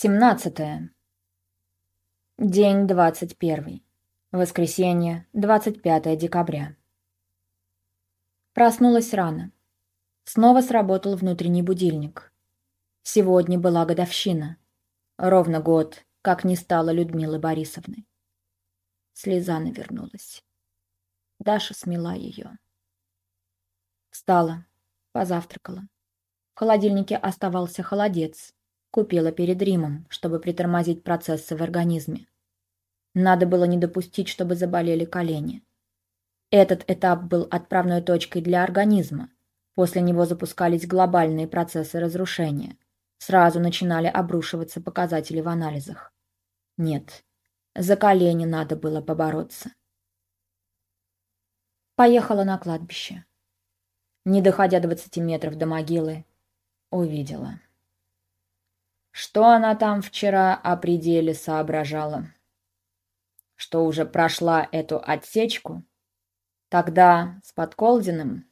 17. День 21. Воскресенье, 25 декабря. Проснулась рано. Снова сработал внутренний будильник. Сегодня была годовщина. Ровно год, как не стало Людмилы Борисовны. Слеза навернулась. Даша смела ее. Встала, позавтракала. В холодильнике оставался холодец. Купила перед Римом, чтобы притормозить процессы в организме. Надо было не допустить, чтобы заболели колени. Этот этап был отправной точкой для организма. После него запускались глобальные процессы разрушения. Сразу начинали обрушиваться показатели в анализах. Нет, за колени надо было побороться. Поехала на кладбище. Не доходя 20 метров до могилы, увидела. Что она там вчера о пределе соображала? Что уже прошла эту отсечку? Тогда с Подколдиным?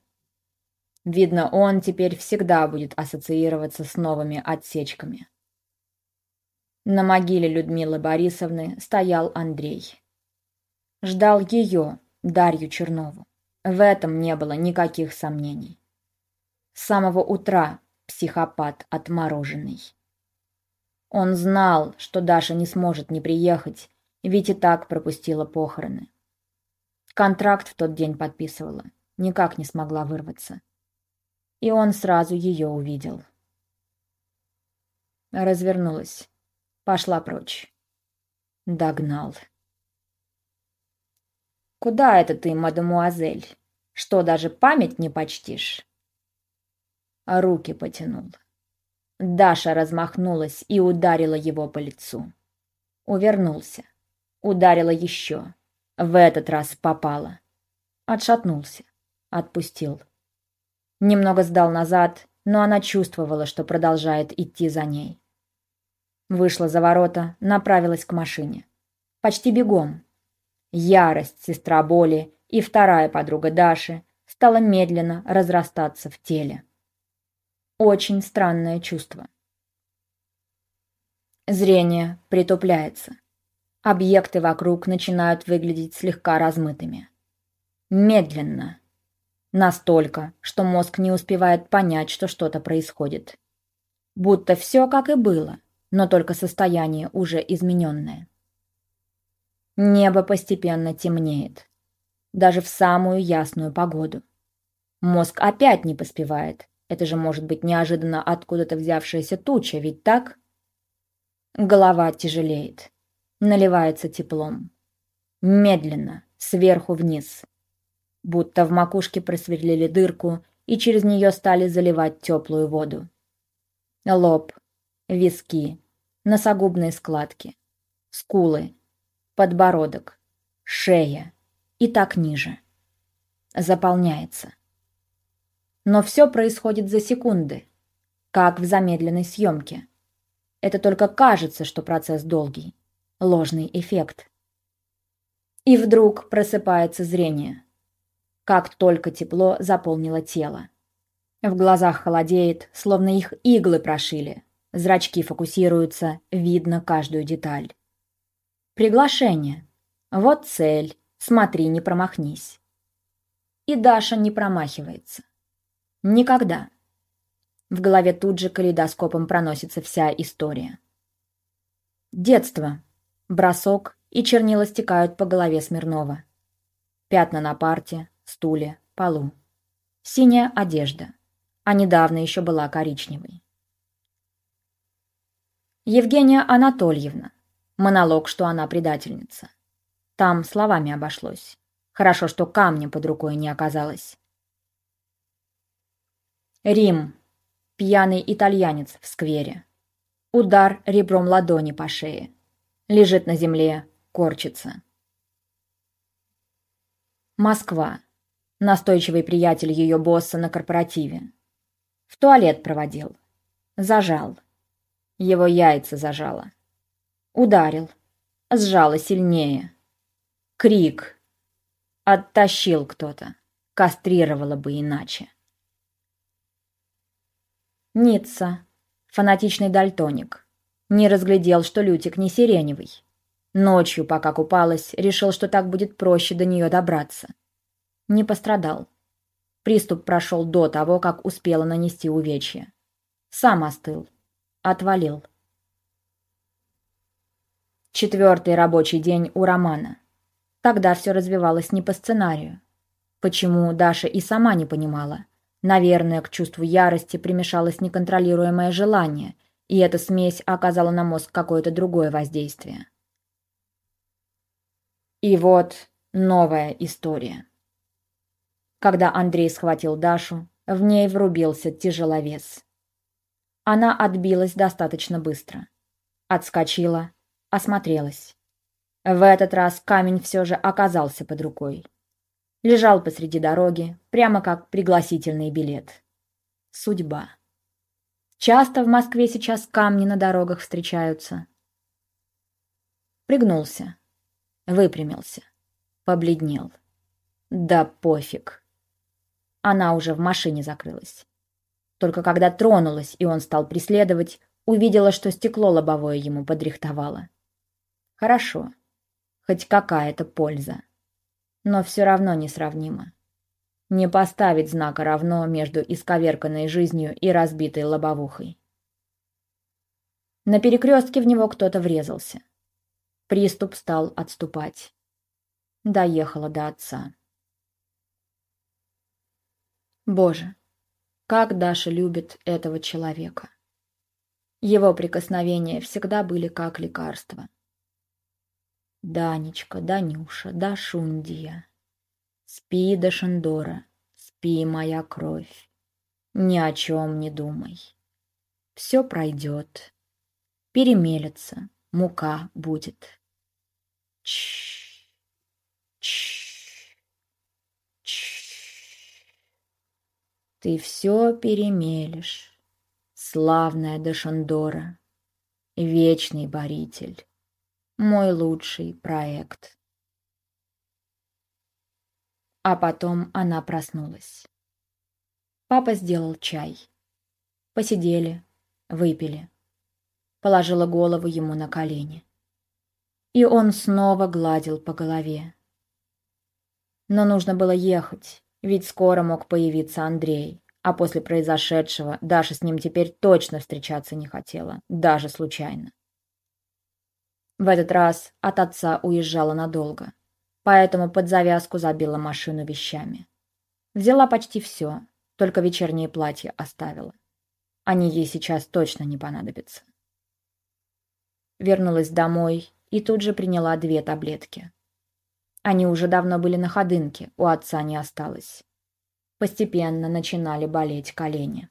Видно, он теперь всегда будет ассоциироваться с новыми отсечками. На могиле Людмилы Борисовны стоял Андрей. Ждал ее, Дарью Чернову. В этом не было никаких сомнений. С самого утра психопат отмороженный. Он знал, что Даша не сможет не приехать, ведь и так пропустила похороны. Контракт в тот день подписывала, никак не смогла вырваться. И он сразу ее увидел. Развернулась, пошла прочь. Догнал. «Куда это ты, мадемуазель? Что, даже память не почтишь?» А руки потянул. Даша размахнулась и ударила его по лицу. Увернулся. Ударила еще. В этот раз попала. Отшатнулся. Отпустил. Немного сдал назад, но она чувствовала, что продолжает идти за ней. Вышла за ворота, направилась к машине. Почти бегом. Ярость, сестра боли и вторая подруга Даши стала медленно разрастаться в теле. Очень странное чувство. Зрение притупляется. Объекты вокруг начинают выглядеть слегка размытыми. Медленно. Настолько, что мозг не успевает понять, что что-то происходит. Будто все как и было, но только состояние уже измененное. Небо постепенно темнеет. Даже в самую ясную погоду. Мозг опять не поспевает, это же может быть неожиданно откуда-то взявшаяся туча, ведь так? Голова тяжелеет. Наливается теплом. Медленно, сверху вниз. Будто в макушке просверлили дырку и через нее стали заливать теплую воду. Лоб, виски, носогубные складки, скулы, подбородок, шея и так ниже. Заполняется. Но все происходит за секунды, как в замедленной съемке. Это только кажется, что процесс долгий. Ложный эффект. И вдруг просыпается зрение. Как только тепло заполнило тело. В глазах холодеет, словно их иглы прошили. Зрачки фокусируются, видно каждую деталь. Приглашение. Вот цель. Смотри, не промахнись. И Даша не промахивается. Никогда. В голове тут же калейдоскопом проносится вся история. Детство. Бросок и чернила стекают по голове Смирнова. Пятна на парте, стуле, полу. Синяя одежда. А недавно еще была коричневой. Евгения Анатольевна. Монолог, что она предательница. Там словами обошлось. Хорошо, что камня под рукой не оказалось. Рим. Пьяный итальянец в сквере. Удар ребром ладони по шее. Лежит на земле, корчится. Москва. Настойчивый приятель ее босса на корпоративе. В туалет проводил. Зажал. Его яйца зажало. Ударил. Сжало сильнее. Крик. Оттащил кто-то. Кастрировало бы иначе. Ницца. Фанатичный дальтоник. Не разглядел, что Лютик не сиреневый. Ночью, пока купалась, решил, что так будет проще до нее добраться. Не пострадал. Приступ прошел до того, как успела нанести увечья. Сам остыл. Отвалил. Четвертый рабочий день у Романа. Тогда все развивалось не по сценарию. Почему, Даша и сама не понимала. Наверное, к чувству ярости примешалось неконтролируемое желание, и эта смесь оказала на мозг какое-то другое воздействие. И вот новая история. Когда Андрей схватил Дашу, в ней врубился тяжеловес. Она отбилась достаточно быстро. Отскочила, осмотрелась. В этот раз камень все же оказался под рукой. Лежал посреди дороги, прямо как пригласительный билет. Судьба. Часто в Москве сейчас камни на дорогах встречаются. Пригнулся. Выпрямился. Побледнел. Да пофиг. Она уже в машине закрылась. Только когда тронулась, и он стал преследовать, увидела, что стекло лобовое ему подрихтовало. Хорошо. Хоть какая-то польза. Но все равно несравнимо. Не поставить знака равно между исковерканной жизнью и разбитой лобовухой. На перекрестке в него кто-то врезался. Приступ стал отступать. Доехала до отца. Боже, как Даша любит этого человека. Его прикосновения всегда были как лекарство. Данечка, Данюша, Дашундия. Спи, Дашендора, спи, моя кровь. Ни о чем не думай. Все пройдет. Перемелется, мука будет. Чш, чш, чш. Ты все перемелешь, славная Дашандора, вечный боритель, мой лучший проект. А потом она проснулась. Папа сделал чай. Посидели, выпили положила голову ему на колени. И он снова гладил по голове. Но нужно было ехать, ведь скоро мог появиться Андрей, а после произошедшего Даша с ним теперь точно встречаться не хотела, даже случайно. В этот раз от отца уезжала надолго, поэтому под завязку забила машину вещами. Взяла почти все, только вечернее платье оставила. Они ей сейчас точно не понадобятся вернулась домой и тут же приняла две таблетки. Они уже давно были на ходынке, у отца не осталось. Постепенно начинали болеть колени.